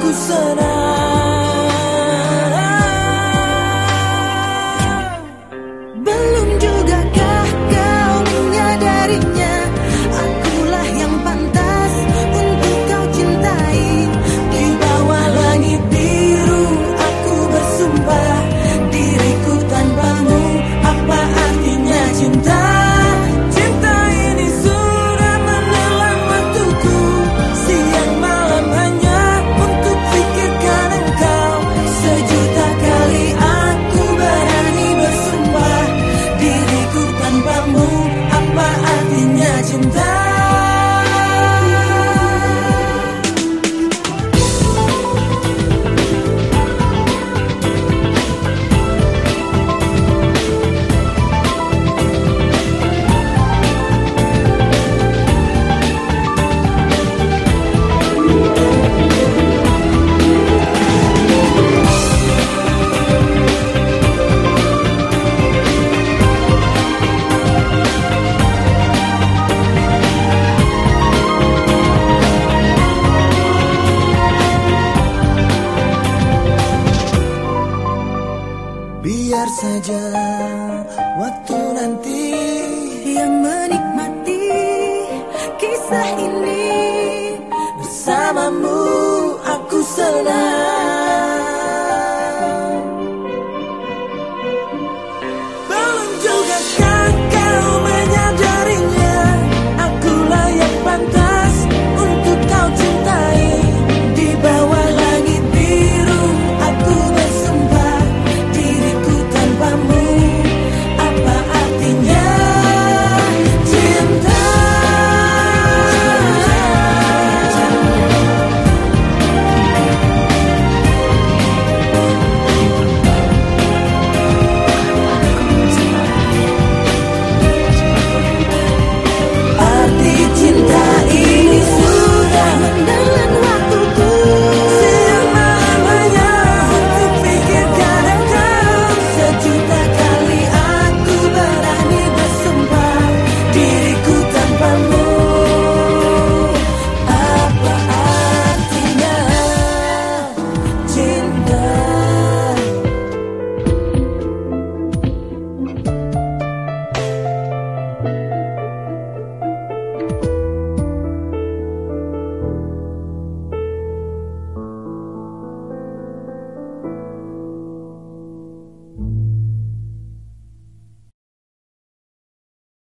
ku and I biar saja waktu nanti yang menikmati kisah ini bersamamu aku senang.